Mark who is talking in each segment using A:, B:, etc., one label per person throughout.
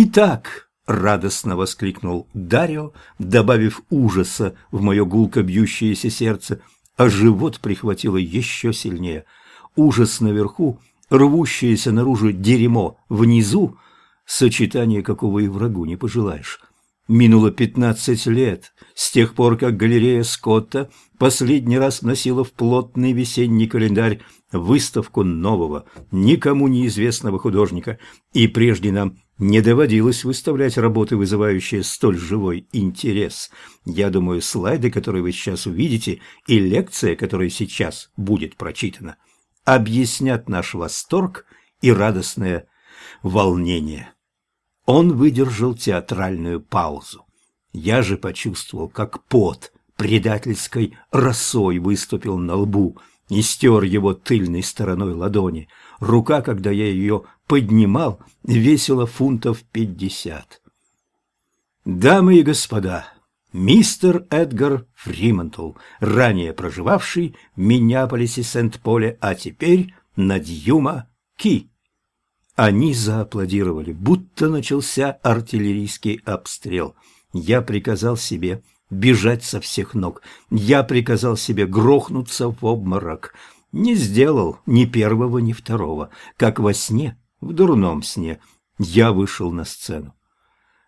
A: «Итак», — радостно воскликнул Дарио, добавив ужаса в мое гулко бьющееся сердце, а живот прихватило еще сильнее. Ужас наверху, рвущееся наружу дерьмо внизу, сочетание какого и врагу не пожелаешь. Минуло пятнадцать лет с тех пор, как галерея Скотта последний раз носила в плотный весенний календарь выставку нового, никому неизвестного художника, и прежде нам не доводилось выставлять работы, вызывающие столь живой интерес. Я думаю, слайды, которые вы сейчас увидите, и лекция, которая сейчас будет прочитана, объяснят наш восторг и радостное волнение. Он выдержал театральную паузу. Я же почувствовал, как пот предательской росой выступил на лбу и стер его тыльной стороной ладони. Рука, когда я ее поднимал, весила фунтов пятьдесят. Дамы и господа, мистер Эдгар Фримантл, ранее проживавший в Миннеаполисе Сент-Поле, а теперь на Дьюма Ки. Они зааплодировали, будто начался артиллерийский обстрел. Я приказал себе бежать со всех ног. Я приказал себе грохнуться в обморок. Не сделал ни первого, ни второго. Как во сне, в дурном сне, я вышел на сцену.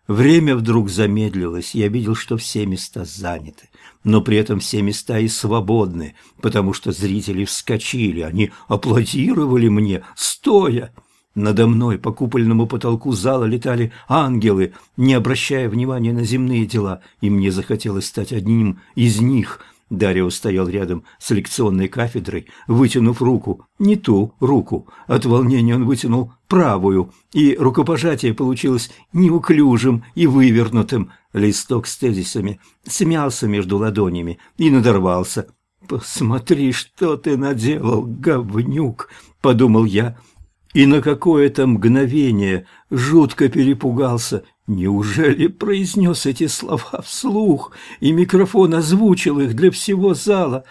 A: Время вдруг замедлилось, я видел, что все места заняты, но при этом все места и свободны, потому что зрители вскочили, они аплодировали мне, стоя. Надо мной по купольному потолку зала летали ангелы, не обращая внимания на земные дела, и мне захотелось стать одним из них. Дарио стоял рядом с лекционной кафедрой, вытянув руку, не ту руку. От волнения он вытянул правую, и рукопожатие получилось неуклюжим и вывернутым. Листок с тезисами смялся между ладонями и надорвался. «Посмотри, что ты наделал, говнюк!» — подумал я — и на какое-то мгновение жутко перепугался. Неужели произнес эти слова вслух, и микрофон озвучил их для всего зала?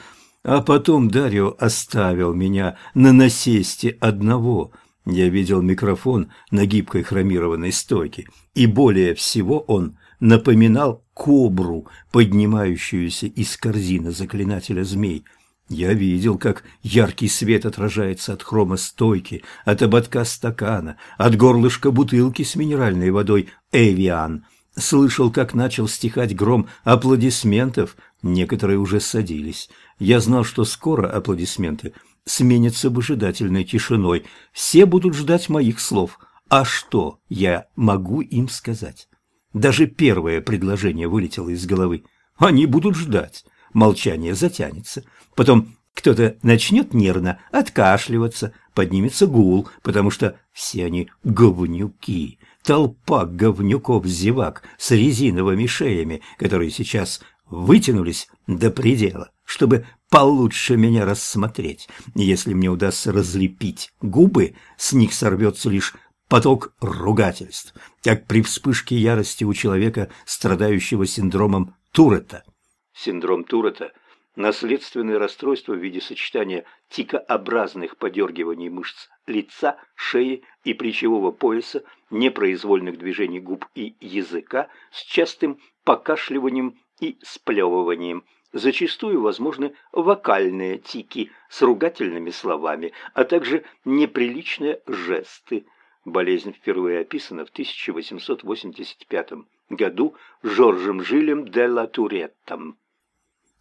A: А потом Дарио оставил меня на насесте одного. Я видел микрофон на гибкой хромированной стойке, и более всего он напоминал кобру, поднимающуюся из корзины заклинателя змей – я видел, как яркий свет отражается от хрома стойки, от ободка стакана, от горлышка бутылки с минеральной водой «Эвиан». Слышал, как начал стихать гром аплодисментов, некоторые уже садились. Я знал, что скоро аплодисменты сменятся выжидательной тишиной. Все будут ждать моих слов. А что я могу им сказать? Даже первое предложение вылетело из головы. Они будут ждать молчание затянется. Потом кто-то начнет нервно откашливаться, поднимется гул, потому что все они говнюки. Толпа говнюков-зевак с резиновыми шеями, которые сейчас вытянулись до предела, чтобы получше меня рассмотреть. Если мне удастся разлепить губы, с них сорвется лишь поток ругательств, как при вспышке ярости у человека, страдающего синдромом Туретта. Синдром Туретта – наследственное расстройство в виде сочетания тикообразных подергиваний мышц лица, шеи и плечевого пояса, непроизвольных движений губ и языка с частым покашливанием и сплевыванием. Зачастую возможны вокальные тики с ругательными словами, а также неприличные жесты. Болезнь впервые описана в 1885 году Жоржем Жилем де ла Туреттом.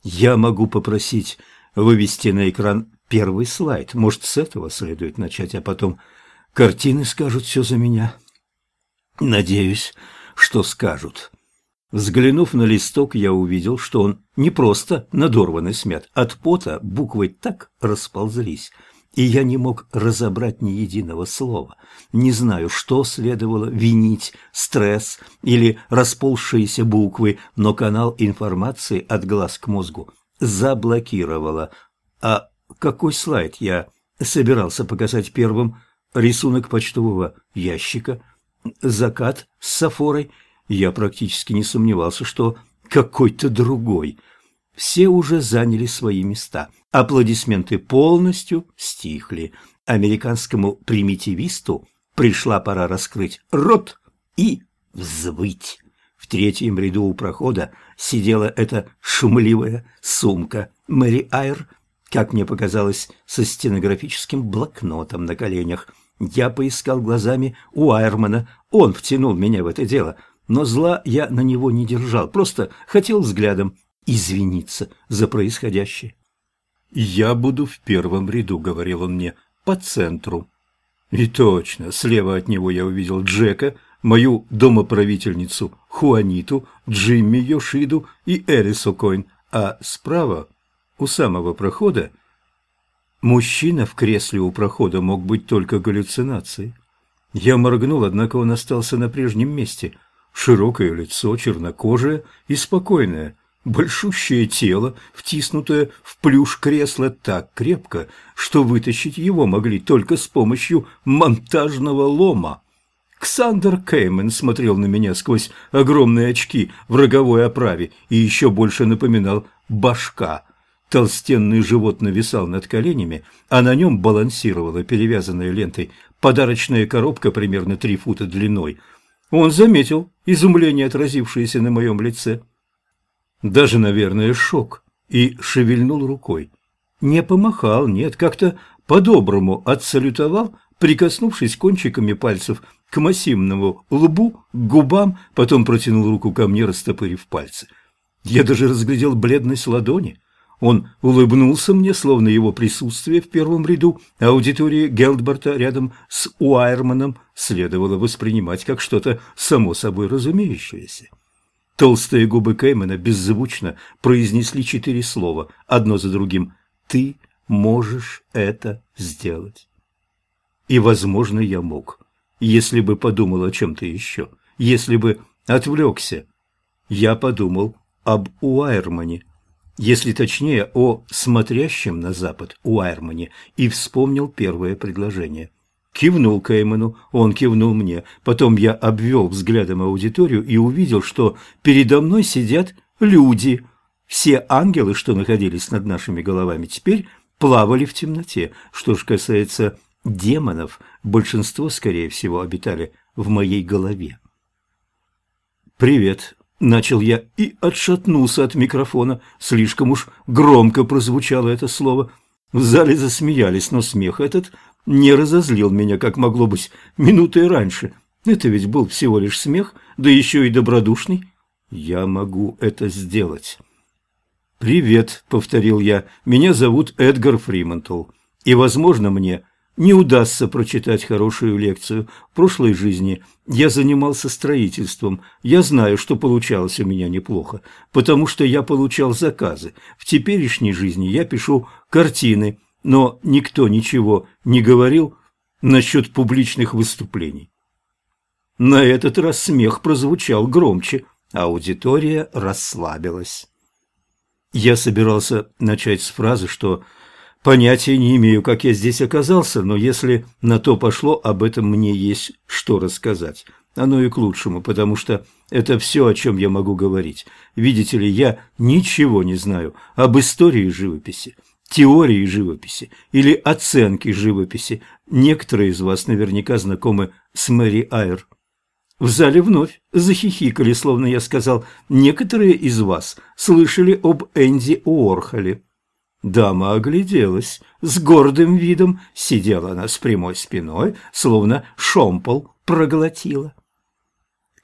A: Я могу попросить вывести на экран первый слайд. Может, с этого следует начать, а потом картины скажут все за меня. Надеюсь, что скажут. Взглянув на листок, я увидел, что он не просто надорван и смят. От пота буквы так расползлись, и я не мог разобрать ни единого слова. Не знаю, что следовало винить, стресс или расползшиеся буквы, но канал информации от глаз к мозгу заблокировало. А какой слайд я собирался показать первым? Рисунок почтового ящика, закат с сафорой. Я практически не сомневался, что какой-то другой – все уже заняли свои места. Аплодисменты полностью стихли. Американскому примитивисту пришла пора раскрыть рот и взвыть. В третьем ряду у прохода сидела эта шумливая сумка. Мэри Айр, как мне показалось, со стенографическим блокнотом на коленях. Я поискал глазами у Айрмана, он втянул меня в это дело, но зла я на него не держал, просто хотел взглядом извиниться за происходящее. «Я буду в первом ряду», — говорил он мне, — «по центру». И точно, слева от него я увидел Джека, мою домоправительницу Хуаниту, Джимми Йошиду и Эрису Койн, а справа, у самого прохода, мужчина в кресле у прохода мог быть только галлюцинацией. Я моргнул, однако он остался на прежнем месте. Широкое лицо, чернокожее и спокойное, большущее тело, втиснутое в плюш кресла так крепко, что вытащить его могли только с помощью монтажного лома. Ксандер Кеймен смотрел на меня сквозь огромные очки в роговой оправе и еще больше напоминал башка. Толстенный живот нависал над коленями, а на нем балансировала перевязанная лентой подарочная коробка примерно три фута длиной. Он заметил изумление, отразившееся на моем лице даже, наверное, шок, и шевельнул рукой. Не помахал, нет, как-то по-доброму отсалютовал, прикоснувшись кончиками пальцев к массивному лбу, к губам, потом протянул руку ко мне, растопырив пальцы. Я даже разглядел бледность ладони. Он улыбнулся мне, словно его присутствие в первом ряду аудитории Гелдберта рядом с Уайерманом следовало воспринимать как что-то само собой разумеющееся. Толстые губы Кэймена беззвучно произнесли четыре слова, одно за другим. «Ты можешь это сделать». И, возможно, я мог, если бы подумал о чем-то еще, если бы отвлекся. Я подумал об Уайермане, если точнее, о смотрящем на запад Уайермане, и вспомнил первое предложение – Кивнул Кейману, он кивнул мне. Потом я обвел взглядом аудиторию и увидел, что передо мной сидят люди. Все ангелы, что находились над нашими головами, теперь плавали в темноте. Что же касается демонов, большинство, скорее всего, обитали в моей голове. «Привет», — начал я и отшатнулся от микрофона. Слишком уж громко прозвучало это слово. В зале засмеялись, но смех этот не разозлил меня, как могло быть минутой раньше. Это ведь был всего лишь смех, да еще и добродушный. Я могу это сделать. «Привет», — повторил я, — «меня зовут Эдгар Фримантл, и, возможно, мне не удастся прочитать хорошую лекцию. В прошлой жизни я занимался строительством. Я знаю, что получалось у меня неплохо, потому что я получал заказы. В теперешней жизни я пишу картины» но никто ничего не говорил насчет публичных выступлений. На этот раз смех прозвучал громче, аудитория расслабилась. Я собирался начать с фразы, что понятия не имею, как я здесь оказался, но если на то пошло, об этом мне есть что рассказать. Оно и к лучшему, потому что это все, о чем я могу говорить. Видите ли, я ничего не знаю об истории живописи теории живописи или оценки живописи. Некоторые из вас наверняка знакомы с Мэри Айр. В зале вновь захихикали, словно я сказал, некоторые из вас слышали об Энди Уорхоле. Дама огляделась, с гордым видом сидела она с прямой спиной, словно шомпол проглотила.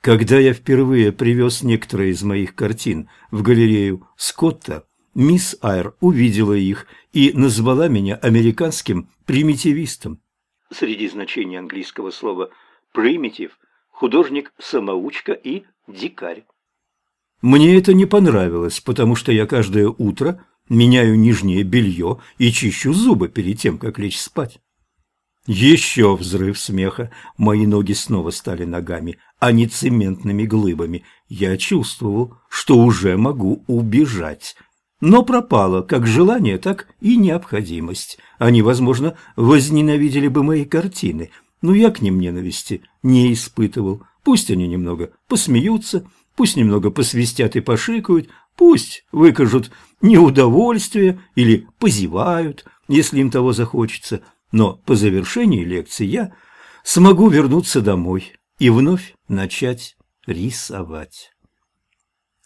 A: Когда я впервые привез некоторые из моих картин в галерею Скотта, Мисс Айр увидела их и назвала меня американским примитивистом. Среди значений английского слова «примитив» – художник-самоучка и дикарь. Мне это не понравилось, потому что я каждое утро меняю нижнее белье и чищу зубы перед тем, как лечь спать. Еще взрыв смеха. Мои ноги снова стали ногами, а не цементными глыбами. Я чувствовал, что уже могу убежать но пропало как желание, так и необходимость. Они, возможно, возненавидели бы мои картины, но я к ним ненависти не испытывал. Пусть они немного посмеются, пусть немного посвистят и пошикают, пусть выкажут неудовольствие или позевают, если им того захочется, но по завершении лекции я смогу вернуться домой и вновь начать рисовать.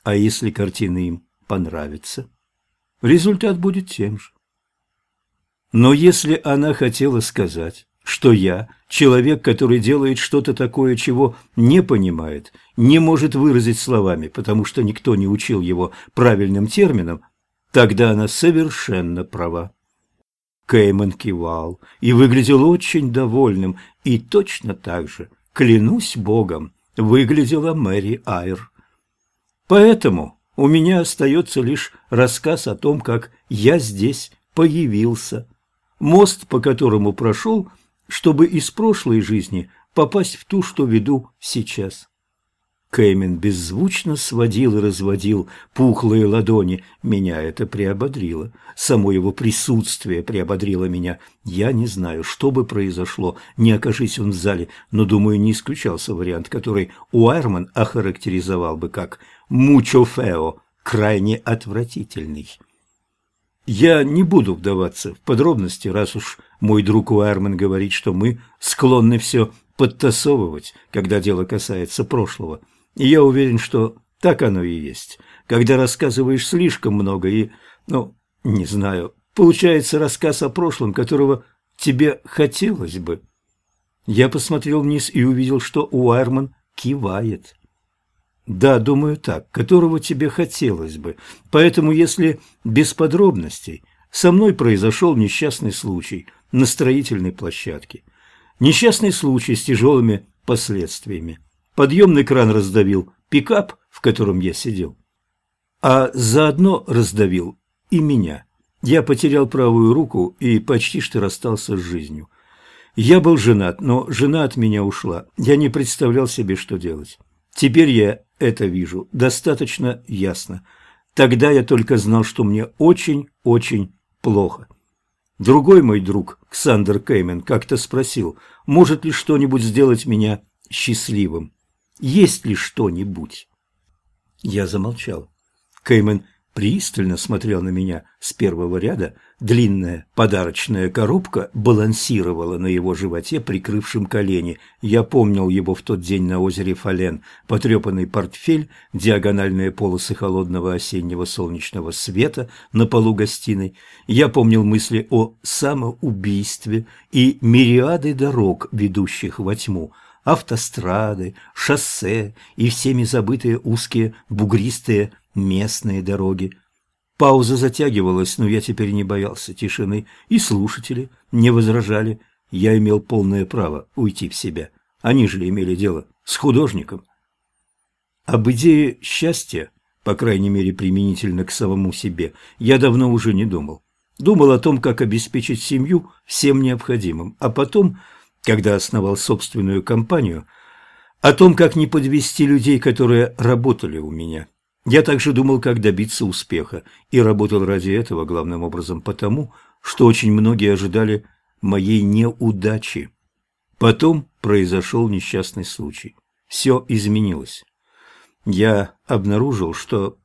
A: А если картина им понравится, результат будет тем же. Но если она хотела сказать, что я, человек, который делает что-то такое, чего не понимает, не может выразить словами, потому что никто не учил его правильным терминам, тогда она совершенно права. Кейман кивал и выглядел очень довольным, и точно так же, клянусь богом, выглядела Мэри Айр. Поэтому у меня остается лишь рассказ о том, как я здесь появился. Мост, по которому прошел, чтобы из прошлой жизни попасть в ту, что веду сейчас. Кэймен беззвучно сводил и разводил пухлые ладони. Меня это приободрило. Само его присутствие приободрило меня. Я не знаю, что бы произошло, не окажись он в зале, но, думаю, не исключался вариант, который Уайерман охарактеризовал бы как «мучо фео», крайне отвратительный. Я не буду вдаваться в подробности, раз уж мой друг Уайерман говорит, что мы склонны все подтасовывать, когда дело касается прошлого. И я уверен, что так оно и есть. Когда рассказываешь слишком много и, ну, не знаю, получается рассказ о прошлом, которого тебе хотелось бы. Я посмотрел вниз и увидел, что Уайерман кивает. Да, думаю так, которого тебе хотелось бы. Поэтому, если без подробностей, со мной произошел несчастный случай на строительной площадке. Несчастный случай с тяжелыми последствиями. Подъемный кран раздавил пикап, в котором я сидел. А заодно раздавил и меня. Я потерял правую руку и почти что расстался с жизнью. Я был женат, но жена от меня ушла. Я не представлял себе, что делать. Теперь я это вижу достаточно ясно. Тогда я только знал, что мне очень-очень плохо. Другой мой друг, Ксандер Кеймен, как-то спросил, может ли что-нибудь сделать меня счастливым. Есть ли что-нибудь? Я замолчал. Кеймен пристально смотрел на меня с первого ряда, длинная подарочная коробка балансировала на его животе, прикрывшем колени. Я помнил его в тот день на озере Фален, потрепанный портфель, диагональные полосы холодного осеннего солнечного света на полу гостиной. Я помнил мысли о самоубийстве и мириады дорог, ведущих во тьму, автострады, шоссе и всеми забытые узкие бугристые местные дороги. Пауза затягивалась, но я теперь не боялся тишины, и слушатели не возражали. Я имел полное право уйти в себя. Они же имели дело с художником. Об идее счастья, по крайней мере применительно к самому себе, я давно уже не думал. Думал о том, как обеспечить семью всем необходимым, а потом, когда основал собственную компанию, о том, как не подвести людей, которые работали у меня. Я также думал, как добиться успеха, и работал ради этого главным образом потому, что очень многие ожидали моей неудачи. Потом произошел несчастный случай. Все изменилось. Я обнаружил, что...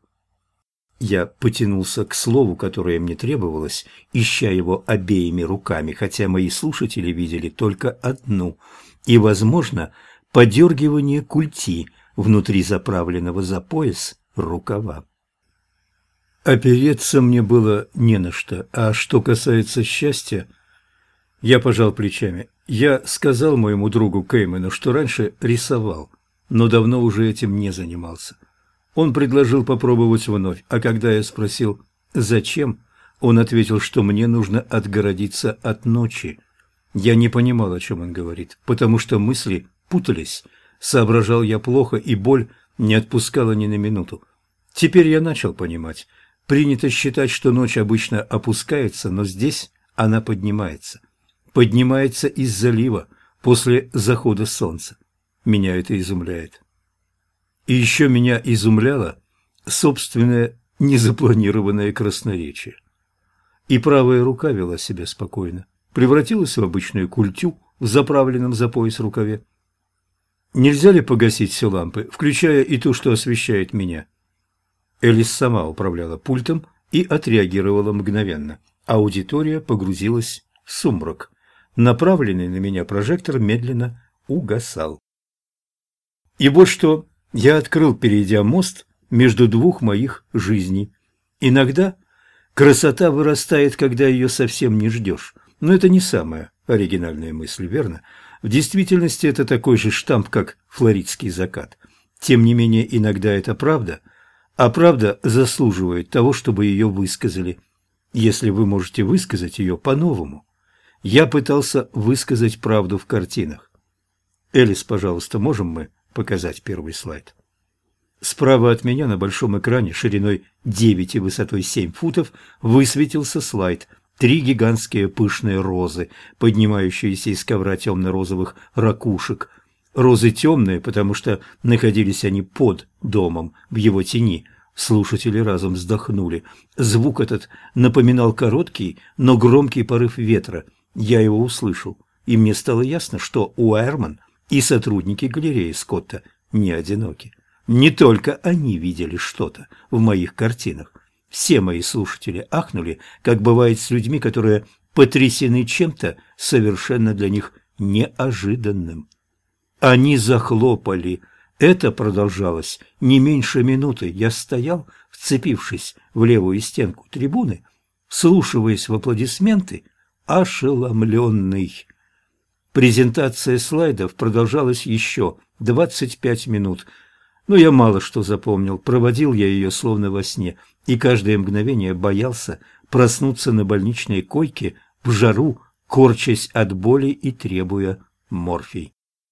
A: Я потянулся к слову, которое мне требовалось, ища его обеими руками, хотя мои слушатели видели только одну, и, возможно, подергивание культи внутри заправленного за пояс рукава. Опереться мне было не на что, а что касается счастья, я пожал плечами. Я сказал моему другу Кеймену, что раньше рисовал, но давно уже этим не занимался. Он предложил попробовать вновь, а когда я спросил «зачем?», он ответил, что мне нужно отгородиться от ночи. Я не понимал, о чем он говорит, потому что мысли путались, соображал я плохо, и боль не отпускала ни на минуту. Теперь я начал понимать. Принято считать, что ночь обычно опускается, но здесь она поднимается. Поднимается из залива после захода солнца. Меня это изумляет. И еще меня изумляло собственное незапланированное красноречие. И правая рука вела себя спокойно, превратилась в обычную культю в заправленном за пояс рукаве. Нельзя ли погасить все лампы, включая и ту, что освещает меня? Элис сама управляла пультом и отреагировала мгновенно. Аудитория погрузилась в сумрак. Направленный на меня прожектор медленно угасал. И вот что я открыл, перейдя мост между двух моих жизней. Иногда красота вырастает, когда ее совсем не ждешь. Но это не самая оригинальная мысль, верно? В действительности это такой же штамп, как флоридский закат. Тем не менее, иногда это правда, а правда заслуживает того, чтобы ее высказали, если вы можете высказать ее по-новому. Я пытался высказать правду в картинах. Элис, пожалуйста, можем мы показать первый слайд? Справа от меня на большом экране шириной 9 и высотой 7 футов высветился слайд – Три гигантские пышные розы, поднимающиеся из ковра темно-розовых ракушек. Розы темные, потому что находились они под домом, в его тени. Слушатели разом вздохнули. Звук этот напоминал короткий, но громкий порыв ветра. Я его услышал, и мне стало ясно, что Уайерман и сотрудники галереи Скотта не одиноки. Не только они видели что-то в моих картинах. Все мои слушатели ахнули, как бывает с людьми, которые потрясены чем-то совершенно для них неожиданным. Они захлопали. Это продолжалось не меньше минуты. Я стоял, вцепившись в левую стенку трибуны, слушаясь в аплодисменты, ошеломленный. Презентация слайдов продолжалась еще 25 минут, но я мало что запомнил, проводил я ее словно во сне – и каждое мгновение боялся проснуться на больничной койке в жару, корчась от боли и требуя морфий.